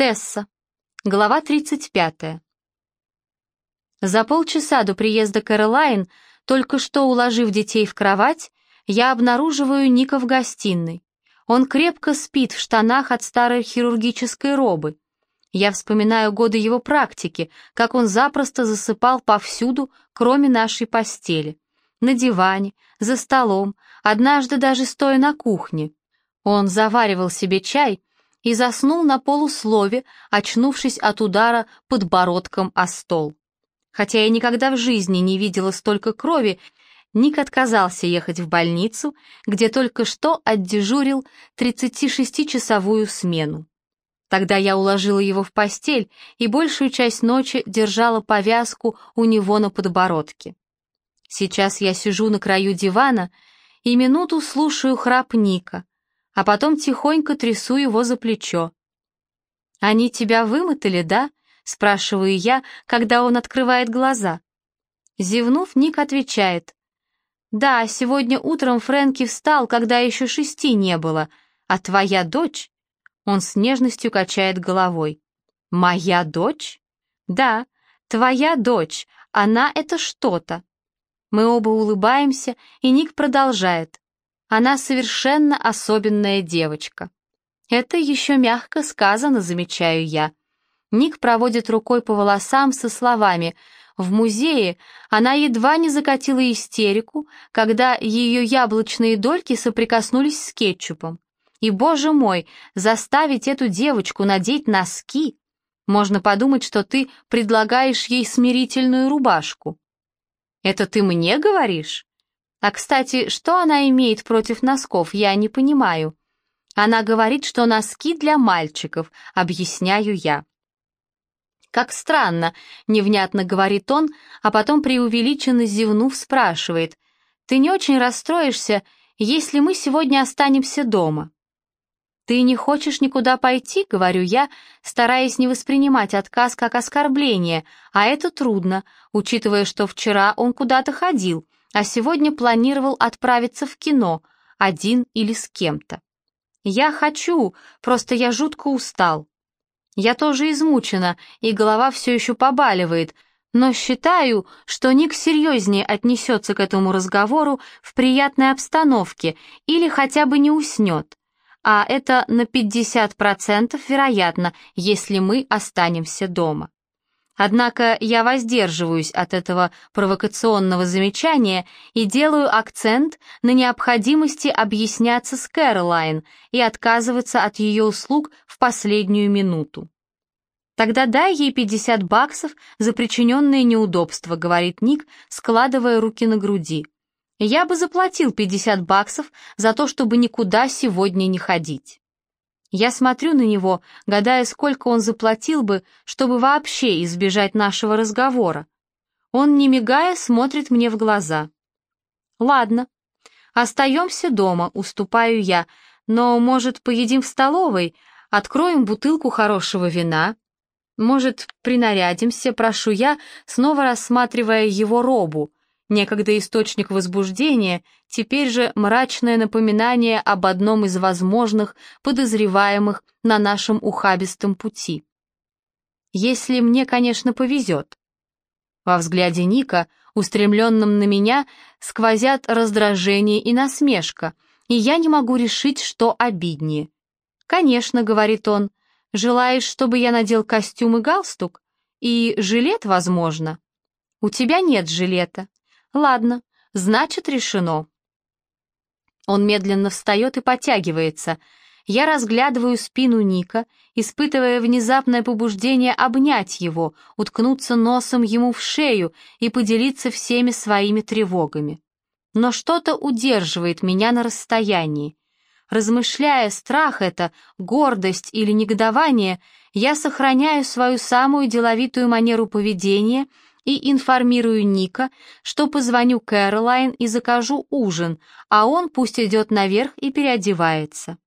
Тесса. Глава 35. За полчаса до приезда Кэролайн, только что уложив детей в кровать, я обнаруживаю Ника в гостиной. Он крепко спит в штанах от старой хирургической робы. Я вспоминаю годы его практики, как он запросто засыпал повсюду, кроме нашей постели. На диване, за столом, однажды даже стоя на кухне. Он заваривал себе чай и заснул на полуслове, очнувшись от удара подбородком о стол. Хотя я никогда в жизни не видела столько крови, Ник отказался ехать в больницу, где только что отдежурил 36-часовую смену. Тогда я уложила его в постель и большую часть ночи держала повязку у него на подбородке. Сейчас я сижу на краю дивана и минуту слушаю храп Ника, а потом тихонько трясу его за плечо. «Они тебя вымотали, да?» — спрашиваю я, когда он открывает глаза. Зевнув, Ник отвечает. «Да, сегодня утром Фрэнки встал, когда еще шести не было, а твоя дочь...» Он с нежностью качает головой. «Моя дочь?» «Да, твоя дочь, она это что-то». Мы оба улыбаемся, и Ник продолжает. Она совершенно особенная девочка. Это еще мягко сказано, замечаю я. Ник проводит рукой по волосам со словами «В музее она едва не закатила истерику, когда ее яблочные дольки соприкоснулись с кетчупом. И, боже мой, заставить эту девочку надеть носки! Можно подумать, что ты предлагаешь ей смирительную рубашку». «Это ты мне говоришь?» А, кстати, что она имеет против носков, я не понимаю. Она говорит, что носки для мальчиков, объясняю я. «Как странно», — невнятно говорит он, а потом преувеличенно зевнув спрашивает, «Ты не очень расстроишься, если мы сегодня останемся дома?» «Ты не хочешь никуда пойти?» — говорю я, стараясь не воспринимать отказ как оскорбление, а это трудно, учитывая, что вчера он куда-то ходил — а сегодня планировал отправиться в кино, один или с кем-то. Я хочу, просто я жутко устал. Я тоже измучена, и голова все еще побаливает, но считаю, что Ник серьезнее отнесется к этому разговору в приятной обстановке или хотя бы не уснет. А это на 50% вероятно, если мы останемся дома. Однако я воздерживаюсь от этого провокационного замечания и делаю акцент на необходимости объясняться с Кэролайн и отказываться от ее услуг в последнюю минуту. «Тогда дай ей 50 баксов за причиненные неудобства», — говорит Ник, складывая руки на груди. «Я бы заплатил 50 баксов за то, чтобы никуда сегодня не ходить». Я смотрю на него, гадая, сколько он заплатил бы, чтобы вообще избежать нашего разговора. Он, не мигая, смотрит мне в глаза. «Ладно, остаемся дома», — уступаю я, «но, может, поедим в столовой, откроем бутылку хорошего вина?» «Может, принарядимся?» — прошу я, снова рассматривая его робу — Некогда источник возбуждения, теперь же мрачное напоминание об одном из возможных подозреваемых на нашем ухабистом пути. Если мне, конечно, повезет. Во взгляде Ника, устремленном на меня, сквозят раздражение и насмешка, и я не могу решить, что обиднее. «Конечно», — говорит он, — «желаешь, чтобы я надел костюм и галстук? И жилет, возможно?» «У тебя нет жилета. «Ладно, значит, решено». Он медленно встает и подтягивается. Я разглядываю спину Ника, испытывая внезапное побуждение обнять его, уткнуться носом ему в шею и поделиться всеми своими тревогами. Но что-то удерживает меня на расстоянии. Размышляя, страх это, гордость или негодование, я сохраняю свою самую деловитую манеру поведения — и информирую Ника, что позвоню Кэролайн и закажу ужин, а он пусть идет наверх и переодевается.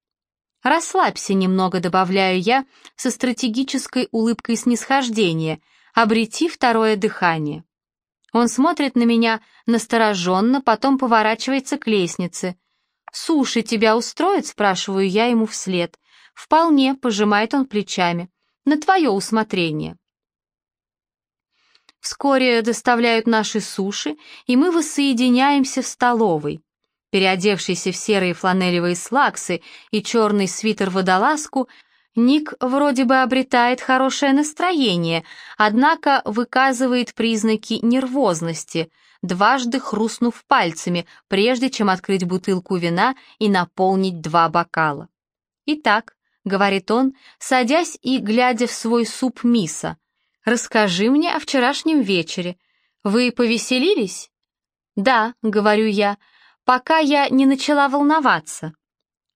«Расслабься немного», — добавляю я со стратегической улыбкой снисхождения, обрети второе дыхание. Он смотрит на меня настороженно, потом поворачивается к лестнице. «Суши тебя устроит?» — спрашиваю я ему вслед. «Вполне», — пожимает он плечами. на твое усмотрение. Вскоре доставляют наши суши, и мы воссоединяемся в столовой. Переодевшийся в серые фланелевые слаксы и черный свитер-водолазку, Ник вроде бы обретает хорошее настроение, однако выказывает признаки нервозности, дважды хрустнув пальцами, прежде чем открыть бутылку вина и наполнить два бокала. «Итак», — говорит он, садясь и глядя в свой суп миса, «расскажи мне о вчерашнем вечере. Вы повеселились?» «Да», — говорю я, — «пока я не начала волноваться».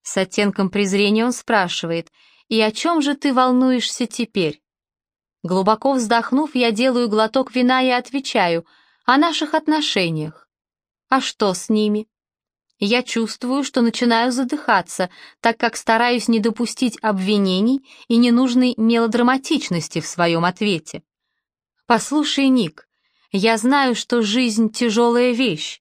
С оттенком презрения он спрашивает, «И о чем же ты волнуешься теперь?» Глубоко вздохнув, я делаю глоток вина и отвечаю о наших отношениях. А что с ними? Я чувствую, что начинаю задыхаться, так как стараюсь не допустить обвинений и ненужной мелодраматичности в своем ответе. Послушай, Ник, я знаю, что жизнь — тяжелая вещь.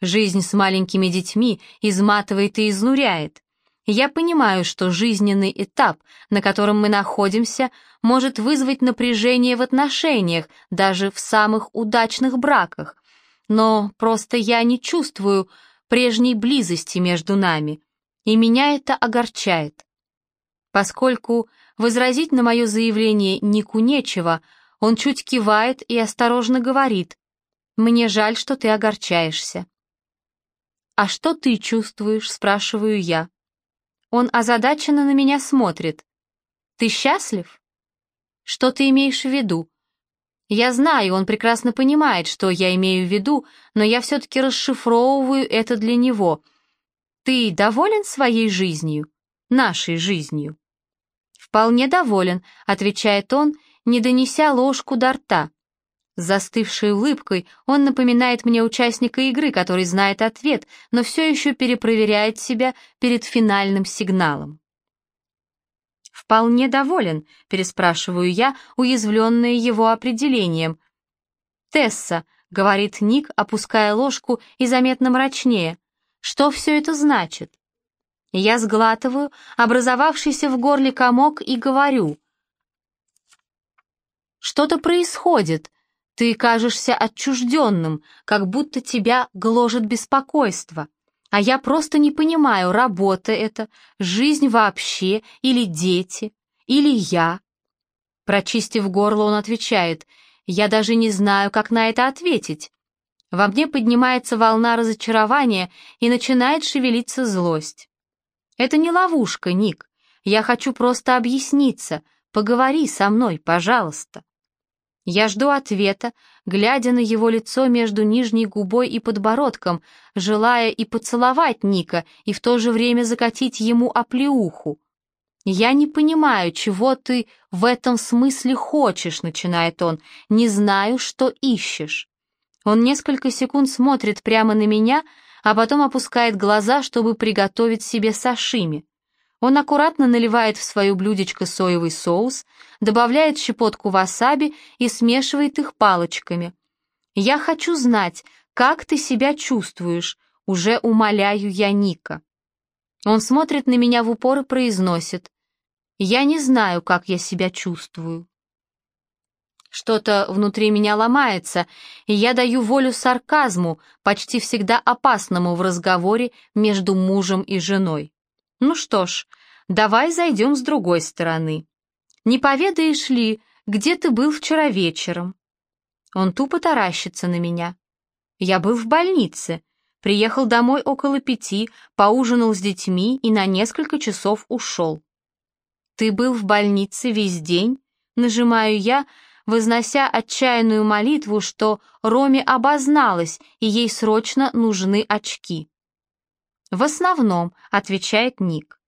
Жизнь с маленькими детьми изматывает и изнуряет. Я понимаю, что жизненный этап, на котором мы находимся, может вызвать напряжение в отношениях, даже в самых удачных браках. Но просто я не чувствую прежней близости между нами, и меня это огорчает. Поскольку возразить на мое заявление Нику нечего, он чуть кивает и осторожно говорит, «Мне жаль, что ты огорчаешься». «А что ты чувствуешь?» — спрашиваю я. Он озадаченно на меня смотрит. «Ты счастлив?» «Что ты имеешь в виду?» Я знаю, он прекрасно понимает, что я имею в виду, но я все-таки расшифровываю это для него. Ты доволен своей жизнью? Нашей жизнью? Вполне доволен, отвечает он, не донеся ложку до рта. С застывшей улыбкой он напоминает мне участника игры, который знает ответ, но все еще перепроверяет себя перед финальным сигналом. «Вполне доволен», — переспрашиваю я, уязвленная его определением. «Тесса», — говорит Ник, опуская ложку и заметно мрачнее, — «что все это значит?» Я сглатываю образовавшийся в горле комок и говорю. «Что-то происходит. Ты кажешься отчужденным, как будто тебя гложет беспокойство. А я просто не понимаю, работа это, жизнь вообще, или дети, или я. Прочистив горло, он отвечает, я даже не знаю, как на это ответить. Во мне поднимается волна разочарования и начинает шевелиться злость. Это не ловушка, Ник. Я хочу просто объясниться. Поговори со мной, пожалуйста. Я жду ответа, глядя на его лицо между нижней губой и подбородком, желая и поцеловать Ника, и в то же время закатить ему оплеуху. «Я не понимаю, чего ты в этом смысле хочешь», — начинает он, — «не знаю, что ищешь». Он несколько секунд смотрит прямо на меня, а потом опускает глаза, чтобы приготовить себе сашими. Он аккуратно наливает в свое блюдечко соевый соус, добавляет щепотку васаби и смешивает их палочками. «Я хочу знать, как ты себя чувствуешь», — уже умоляю я Ника. Он смотрит на меня в упор и произносит. «Я не знаю, как я себя чувствую». Что-то внутри меня ломается, и я даю волю сарказму, почти всегда опасному в разговоре между мужем и женой. Ну что ж, давай зайдем с другой стороны. Не поведаешь ли, где ты был вчера вечером? Он тупо таращится на меня. Я был в больнице, приехал домой около пяти, поужинал с детьми и на несколько часов ушел. Ты был в больнице весь день? Нажимаю я, вознося отчаянную молитву, что Роме обозналась, и ей срочно нужны очки. «В основном», — отвечает Ник.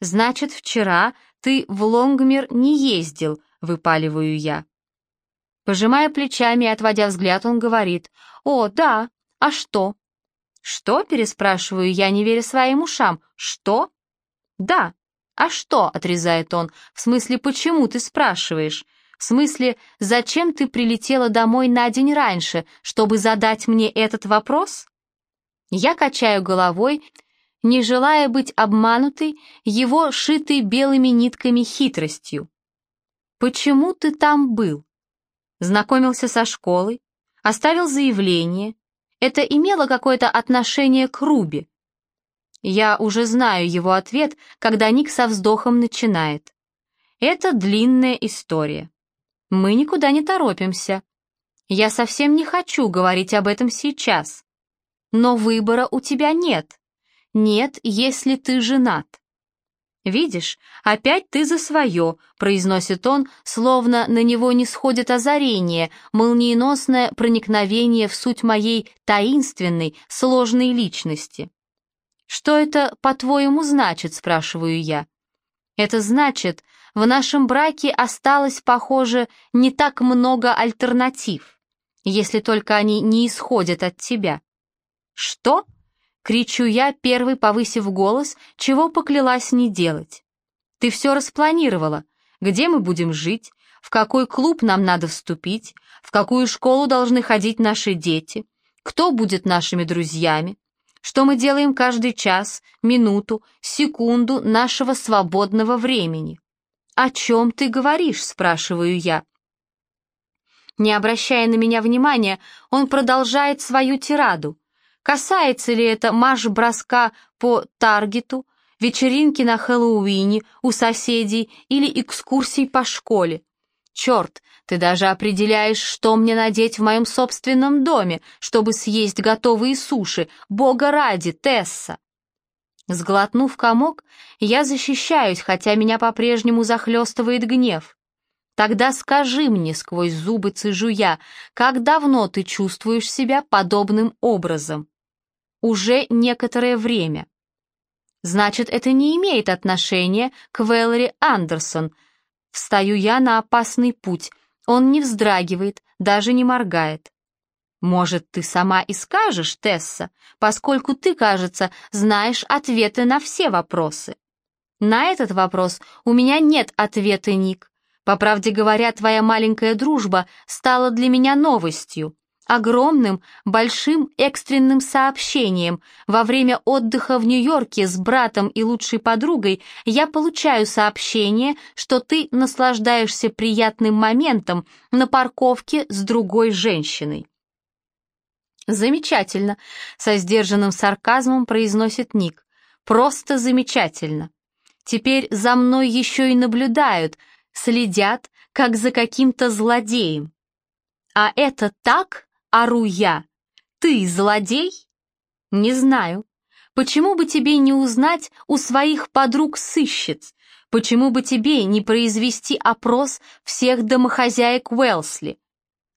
«Значит, вчера ты в Лонгмир не ездил», — выпаливаю я. Пожимая плечами и отводя взгляд, он говорит, «О, да, а что?» «Что?» — переспрашиваю я, не веря своим ушам. «Что?» «Да». «А что?» — отрезает он. «В смысле, почему ты спрашиваешь?» «В смысле, зачем ты прилетела домой на день раньше, чтобы задать мне этот вопрос?» Я качаю головой, не желая быть обманутой его шитой белыми нитками хитростью. почему ты там был? Знакомился со школой? Оставил заявление? Это имело какое-то отношение к Руби? Я уже знаю его ответ, когда Ник со вздохом начинает. Это длинная история. Мы никуда не торопимся. Я совсем не хочу говорить об этом сейчас. Но выбора у тебя нет. Нет, если ты женат. «Видишь, опять ты за свое», — произносит он, словно на него не сходит озарение, молниеносное проникновение в суть моей таинственной, сложной личности. «Что это, по-твоему, значит?» — спрашиваю я. «Это значит, в нашем браке осталось, похоже, не так много альтернатив, если только они не исходят от тебя». «Что?» Кричу я, первый повысив голос, чего поклялась не делать. «Ты все распланировала. Где мы будем жить? В какой клуб нам надо вступить? В какую школу должны ходить наши дети? Кто будет нашими друзьями? Что мы делаем каждый час, минуту, секунду нашего свободного времени?» «О чем ты говоришь?» — спрашиваю я. Не обращая на меня внимания, он продолжает свою тираду — Касается ли это марш-броска по таргету, вечеринки на Хэллоуине у соседей или экскурсий по школе? Черт, ты даже определяешь, что мне надеть в моем собственном доме, чтобы съесть готовые суши. Бога ради, Тесса! Сглотнув комок, я защищаюсь, хотя меня по-прежнему захлестывает гнев. Тогда скажи мне, сквозь зубы цежу я, как давно ты чувствуешь себя подобным образом? Уже некоторое время. Значит, это не имеет отношения к Вэллори Андерсон. Встаю я на опасный путь. Он не вздрагивает, даже не моргает. Может, ты сама и скажешь, Тесса, поскольку ты, кажется, знаешь ответы на все вопросы. На этот вопрос у меня нет ответа, Ник. По правде говоря, твоя маленькая дружба стала для меня новостью огромным, большим экстренным сообщением. Во время отдыха в Нью-Йорке с братом и лучшей подругой я получаю сообщение, что ты наслаждаешься приятным моментом на парковке с другой женщиной. «Замечательно», — со сдержанным сарказмом произносит Ник. «Просто замечательно. Теперь за мной еще и наблюдают, следят, как за каким-то злодеем. А это так ору я. «Ты злодей?» «Не знаю. Почему бы тебе не узнать у своих подруг-сыщиц? Почему бы тебе не произвести опрос всех домохозяек Уэлсли?»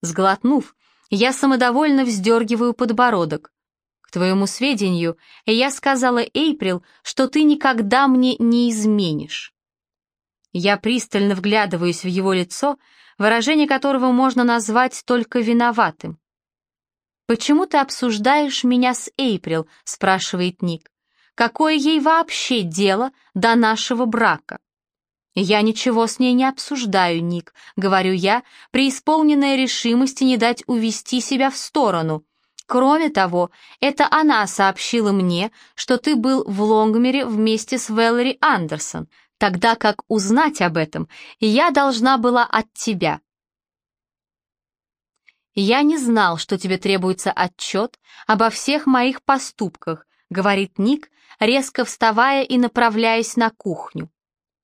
Сглотнув, я самодовольно вздергиваю подбородок. К твоему сведению, я сказала Эйприл, что ты никогда мне не изменишь. Я пристально вглядываюсь в его лицо, выражение которого можно назвать только виноватым. «Почему ты обсуждаешь меня с Эйприл?» — спрашивает Ник. «Какое ей вообще дело до нашего брака?» «Я ничего с ней не обсуждаю, Ник», — говорю я, преисполненная решимости не дать увести себя в сторону. «Кроме того, это она сообщила мне, что ты был в Лонгмере вместе с Вэллори Андерсон, тогда как узнать об этом я должна была от тебя. «Я не знал, что тебе требуется отчет обо всех моих поступках», говорит Ник, резко вставая и направляясь на кухню.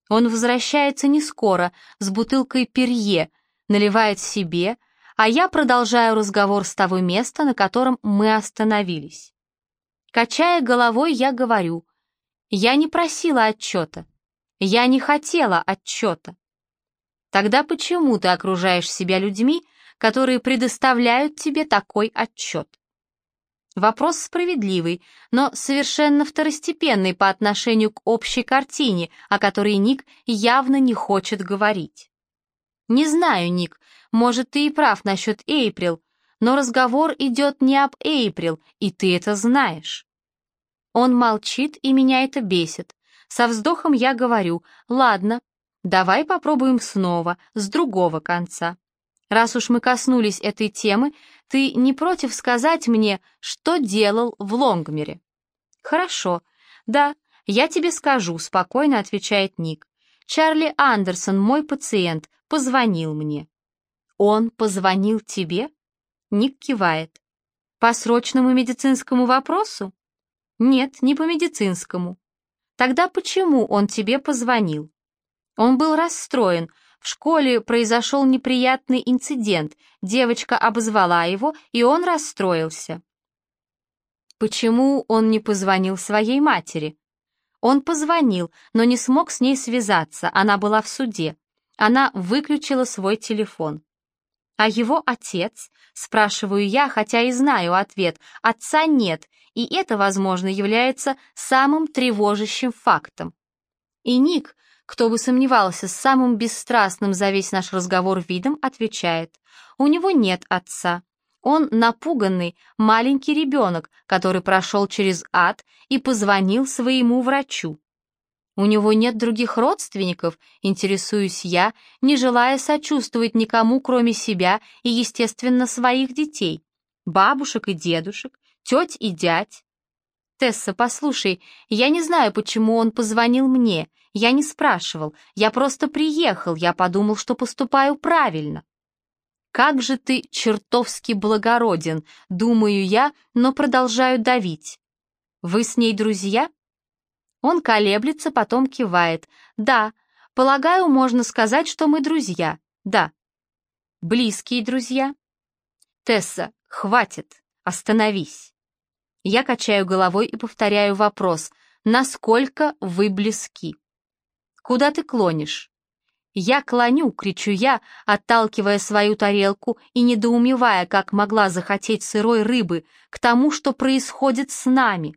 Он возвращается не скоро, с бутылкой перье, наливает себе, а я продолжаю разговор с того места, на котором мы остановились. Качая головой, я говорю, я не просила отчета, я не хотела отчета. Тогда почему ты окружаешь себя людьми, которые предоставляют тебе такой отчет. Вопрос справедливый, но совершенно второстепенный по отношению к общей картине, о которой Ник явно не хочет говорить. Не знаю, Ник, может, ты и прав насчет Эйприл, но разговор идет не об Эйприл, и ты это знаешь. Он молчит, и меня это бесит. Со вздохом я говорю, ладно, давай попробуем снова, с другого конца. Раз уж мы коснулись этой темы, ты не против сказать мне, что делал в Лонгмере?» «Хорошо. Да, я тебе скажу», — спокойно отвечает Ник. «Чарли Андерсон, мой пациент, позвонил мне». «Он позвонил тебе?» Ник кивает. «По срочному медицинскому вопросу?» «Нет, не по медицинскому». «Тогда почему он тебе позвонил?» Он был расстроен. В школе произошел неприятный инцидент. Девочка обозвала его, и он расстроился. Почему он не позвонил своей матери? Он позвонил, но не смог с ней связаться, она была в суде. Она выключила свой телефон. А его отец? Спрашиваю я, хотя и знаю ответ. Отца нет, и это, возможно, является самым тревожащим фактом. И Ник, кто бы сомневался, с самым бесстрастным за весь наш разговор видом, отвечает. У него нет отца. Он напуганный маленький ребенок, который прошел через ад и позвонил своему врачу. У него нет других родственников, интересуюсь я, не желая сочувствовать никому, кроме себя и, естественно, своих детей. Бабушек и дедушек, теть и дядь. Тесса, послушай, я не знаю, почему он позвонил мне. Я не спрашивал, я просто приехал, я подумал, что поступаю правильно. Как же ты чертовски благороден, думаю я, но продолжаю давить. Вы с ней друзья? Он колеблется, потом кивает. Да, полагаю, можно сказать, что мы друзья. Да. Близкие друзья? Тесса, хватит, остановись. Я качаю головой и повторяю вопрос. Насколько вы близки? Куда ты клонишь? «Я клоню!» — кричу я, отталкивая свою тарелку и недоумевая, как могла захотеть сырой рыбы, к тому, что происходит с нами.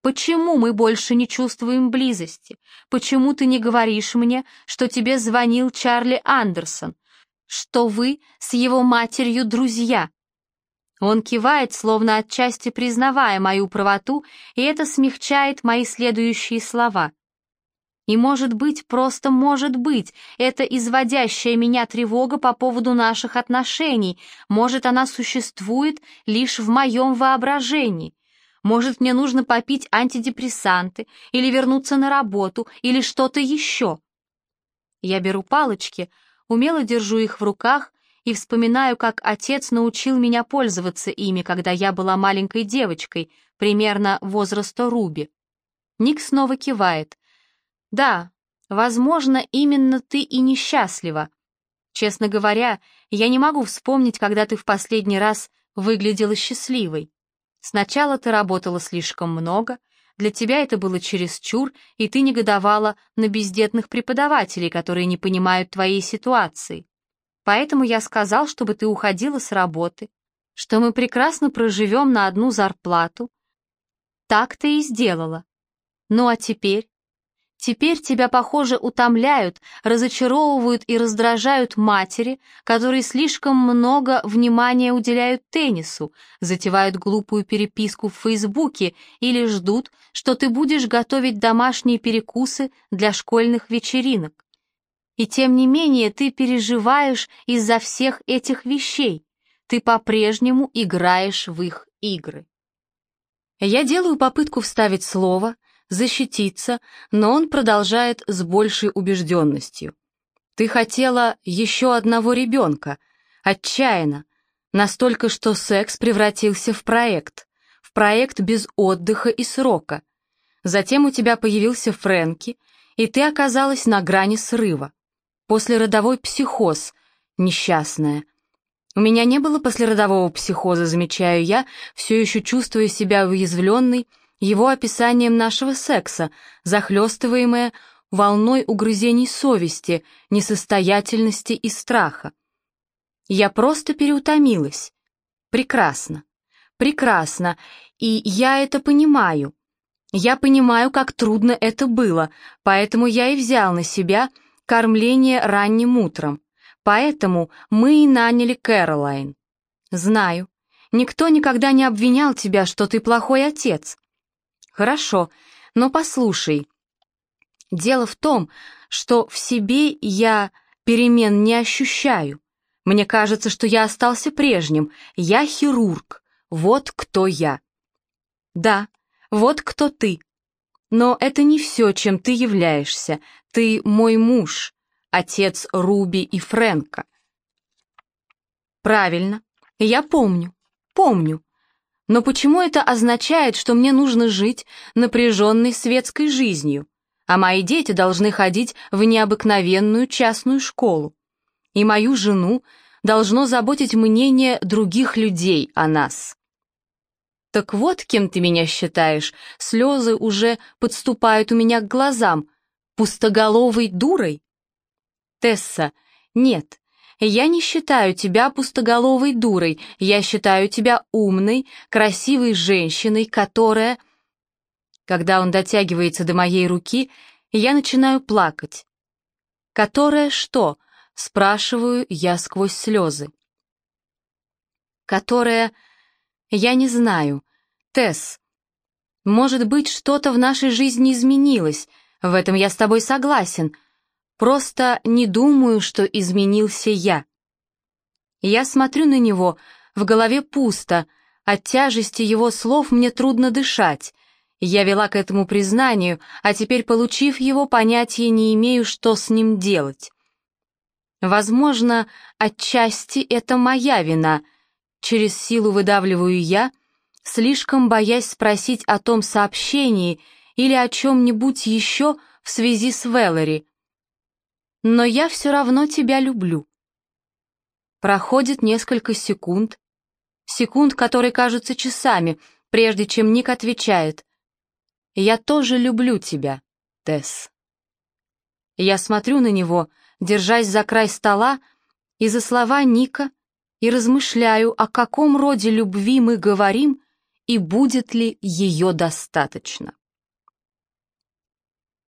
Почему мы больше не чувствуем близости? Почему ты не говоришь мне, что тебе звонил Чарли Андерсон? Что вы с его матерью друзья?» Он кивает, словно отчасти признавая мою правоту, и это смягчает мои следующие слова. И может быть, просто может быть, это изводящая меня тревога по поводу наших отношений, может, она существует лишь в моем воображении. Может, мне нужно попить антидепрессанты, или вернуться на работу, или что-то еще. Я беру палочки, умело держу их в руках и вспоминаю, как отец научил меня пользоваться ими, когда я была маленькой девочкой, примерно возраста Руби. Ник снова кивает. «Да, возможно, именно ты и несчастлива. Честно говоря, я не могу вспомнить, когда ты в последний раз выглядела счастливой. Сначала ты работала слишком много, для тебя это было чересчур, и ты негодовала на бездетных преподавателей, которые не понимают твоей ситуации. Поэтому я сказал, чтобы ты уходила с работы, что мы прекрасно проживем на одну зарплату. Так ты и сделала. Ну а теперь? Теперь тебя, похоже, утомляют, разочаровывают и раздражают матери, которые слишком много внимания уделяют теннису, затевают глупую переписку в Фейсбуке или ждут, что ты будешь готовить домашние перекусы для школьных вечеринок. И тем не менее ты переживаешь из-за всех этих вещей. Ты по-прежнему играешь в их игры. Я делаю попытку вставить слово, защититься, но он продолжает с большей убежденностью. «Ты хотела еще одного ребенка, отчаянно, настолько, что секс превратился в проект, в проект без отдыха и срока. Затем у тебя появился Фрэнки, и ты оказалась на грани срыва. Послеродовой психоз, несчастная. У меня не было послеродового психоза, замечаю я, все еще чувствуя себя уязвленной, его описанием нашего секса, захлестываемое волной угрызений совести, несостоятельности и страха. Я просто переутомилась. Прекрасно. Прекрасно. И я это понимаю. Я понимаю, как трудно это было, поэтому я и взял на себя кормление ранним утром. Поэтому мы и наняли Кэролайн. Знаю. Никто никогда не обвинял тебя, что ты плохой отец. Хорошо, но послушай. Дело в том, что в себе я перемен не ощущаю. Мне кажется, что я остался прежним. Я хирург. Вот кто я. Да, вот кто ты. Но это не все, чем ты являешься. Ты мой муж, отец Руби и Фрэнка. Правильно, я помню, помню. Но почему это означает, что мне нужно жить напряженной светской жизнью, а мои дети должны ходить в необыкновенную частную школу? И мою жену должно заботить мнение других людей о нас. Так вот, кем ты меня считаешь, слезы уже подступают у меня к глазам, пустоголовой дурой? Тесса, нет, я не считаю тебя пустоголовой дурой, я считаю тебя умной, красивой женщиной, которая... Когда он дотягивается до моей руки, я начинаю плакать. Которая что? Спрашиваю я сквозь слезы. Которая... Я не знаю. Тесс, может быть, что-то в нашей жизни изменилось, в этом я с тобой согласен, Просто не думаю, что изменился я. Я смотрю на него, в голове пусто, от тяжести его слов мне трудно дышать. Я вела к этому признанию, а теперь, получив его, понятия не имею, что с ним делать. Возможно, отчасти это моя вина. Через силу выдавливаю я, слишком боясь спросить о том сообщении или о чем-нибудь еще в связи с Веллори но я все равно тебя люблю. Проходит несколько секунд, секунд, которые кажутся часами, прежде чем Ник отвечает. «Я тоже люблю тебя, Тесс». Я смотрю на него, держась за край стола, и за слова Ника, и размышляю, о каком роде любви мы говорим и будет ли ее достаточно.